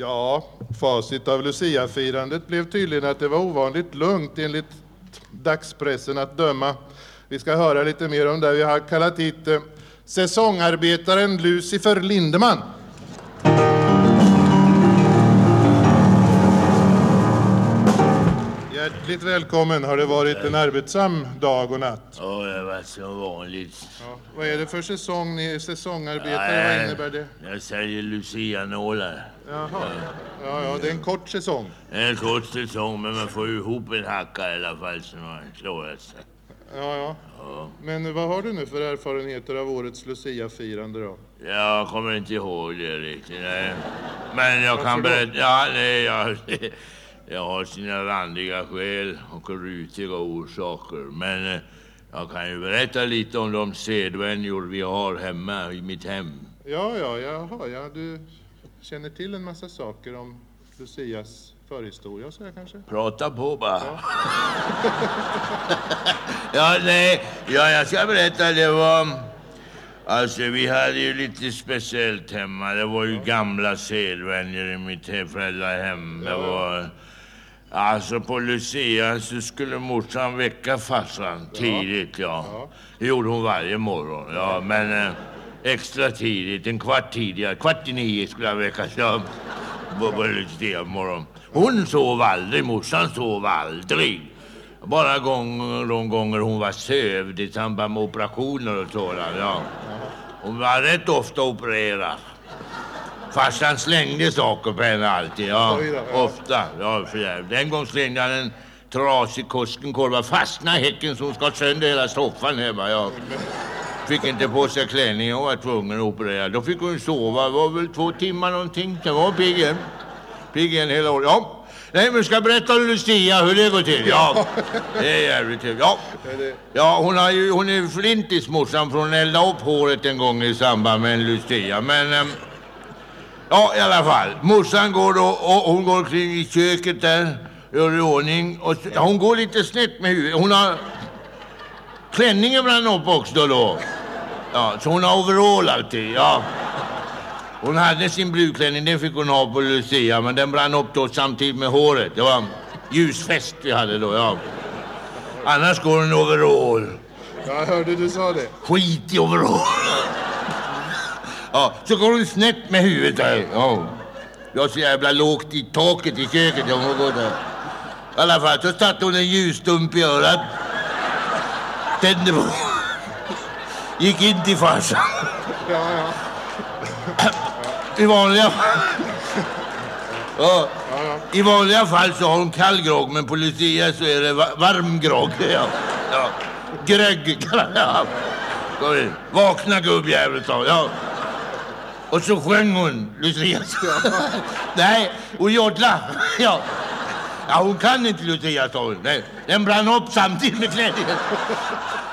Ja, facit av Lucia-firandet blev tydligen att det var ovanligt lugnt enligt dagspressen att döma. Vi ska höra lite mer om det. Vi har kallat hit eh, säsongarbetaren Lucifer Lindeman. Hjärtligt välkommen. Har det varit en arbetsam dag och natt? Ja, det har varit som vanligt. Ja. Vad är det för säsong ni är säsongarbetare? Vad innebär det? Jag säljer lucianålar. Jaha. Ja, ja, det är en kort säsong. Det är en kort säsong, men man får ihop en hacka i alla fall så man klarar sig. Ja, ja. Ja. Men vad har du nu för erfarenheter av årets Lucia-firande då? Jag kommer inte ihåg det riktigt. Nej. Men jag kan berätta... Ja, nej, jag, jag har sina randiga skäl och rutiga orsaker. Men eh, jag kan ju berätta lite om de sedvänjor vi har hemma i mitt hem. Ja, ja, jaha, ja, du känner till en massa saker om Lucias förhistoria så här kanske? Prata på bara. Ja, nej, ja, jag ska berätta. Det var... Alltså, vi hade ju lite speciellt hemma. Det var ju gamla sedvänjor i mitt he- föräldrahem. Det var... Alltså, på Lucia så skulle morsan väcka farsan tidigt, ja. Det gjorde hon varje morgon, ja. Men eh, extra tidigt, en kvart tidigare. Kvart i nio skulle jag väckas, ja. På, på Lucia morgon. Hon sov aldrig, morsan sov aldrig. Bara gånger, de gånger hon var sövd i samband med operationer och sådant. Ja. Hon var rätt ofta opererad. Farsan slängde saker på henne alltid. Ja. Ofta. Ja, för jävligt. En gång slängde han en trasig Koskenkorva fastnade i häcken så hon skar sönder hela soffan hemma. Ja. Fick inte på sig klänningen och var tvungen att operera. Då fick hon sova. Det var väl två timmar någonting. Sen var hon pigg igen. Pigg igen hela året. Ja. Nej, men ska jag berätta om Lucia hur det går till? Ja, det är jävligt trevligt. Ja. Ja, hon, har ju, hon är flintis morsan för hon eldade upp håret en gång i samband med en Lucia. Men ehm, ja, i alla fall. Morsan går då och hon går kring i köket där, gör i ordning. Och, ja, hon går lite snett med huvudet. Hon har klänningen brann upp också då. Ja, så hon har overall alltid. Ja. Hon hade sin brudklänning, den fick hon ha på Lucia, men den brann upp då samtidigt med håret. Det var ljusfest vi hade då, ja. Annars går hon overall. Jag hörde du sa det. Skit i overall. Ja, så går hon snett med huvudet där. Ja. Jag har så jävla lågt i taket i köket. Jag får gå där. I alla fall, så satte hon en ljusstump i örat. Tände på. Gick in till farsan. Ja, ja. I vanliga Ja, ja, ja. I vanliga fall så har hon kall grogg, men på Lucia så är det va- varm grogg. Ja. Ja. Grögg jag in. Vakna gubbjävel, sa hon. Och så sjöng hon Lucia. Nej, och jodla. Ja. ja, hon kan inte Lucia, sa hon. Nej, den brann upp samtidigt med klänningen.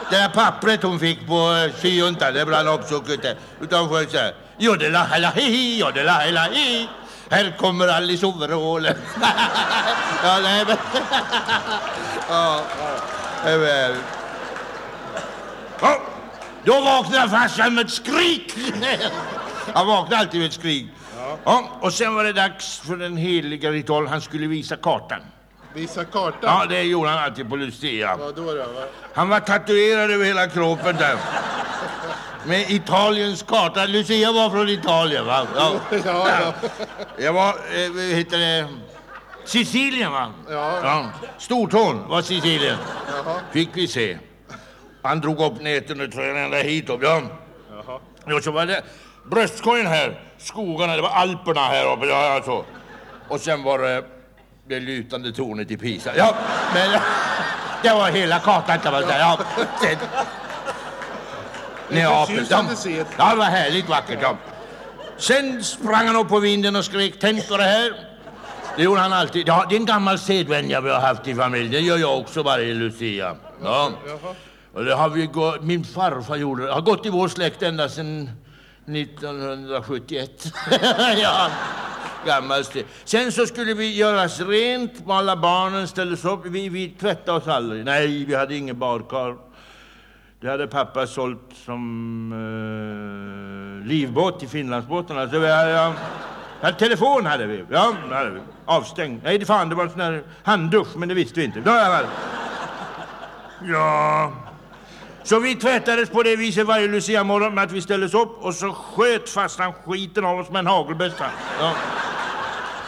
Det där pappret hon fick på eh, syjuntan, det brann upp så kutte. Utan hon sjöng så här. Joddela hela hi, joddela hela hi. Här kommer Alice overallen. ja, nej men... ja, nej, men... Ja, då vaknade farsan med ett skrik. Han vaknade alltid med ett skrik. Ja, och sen var det dags för den heliga ritual. Han skulle visa kartan. Visa kartan. Ja, det gjorde han alltid på Lucia. Vad då? då? Va? Han var tatuerad över hela kroppen där. Med Italiens karta. Lucia var från Italien, va? Ja. Ja, ja. Jag var, eh, vad heter det, Sicilien, va? Ja. Stortån var Sicilien. Jaha. Fick vi se. Han drog upp näten och tröjan ända hit ja. Jaha. Och så var det bröstkorgen här, skogarna, det var Alperna här uppe, ja, ja, så. Och sen var det det lutande tornet i Pisa. Ja, men det var hela kartan kan man säga. Ja. Sen, Neapel. Sed. ja, det var härligt vackert. Ja. Sen sprang han upp på vinden och skrek tänk på det här. Det gjorde han alltid. Ja, det är en gammal sedvänja vi har haft i familjen. Det gör jag också varje Lucia. Ja. Och det har vi gå, min farfar gjorde det. har gått i vår släkt ända sedan 1971. ja, gammal stil. Sen så skulle vi göras rent, alla barnen ställdes upp. Vi, vi tvättade oss aldrig. Nej, vi hade ingen badkar. Det hade pappa sålt som eh, livbåt till Finlandsbåtarna. Så vi, ja, Ja, telefon hade vi. Ja, hade vi. Avstängd. Nej, det fan, det var en sån här handdusch, men det visste vi inte. Ja, ja. Så vi tvättades på det viset varje Lucia-morgon med att vi ställdes upp och så sköt farsan skiten av oss med en hagelbössa. Ja.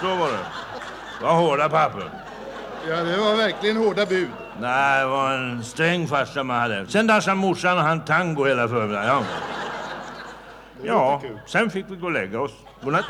Så var det. Var hårda papper. Ja, det var verkligen hårda bud. Nej, det var en sträng farsa man hade. Sen dansade morsan och han tango hela förmiddagen. Ja. ja, sen fick vi gå och lägga oss. Godnatt.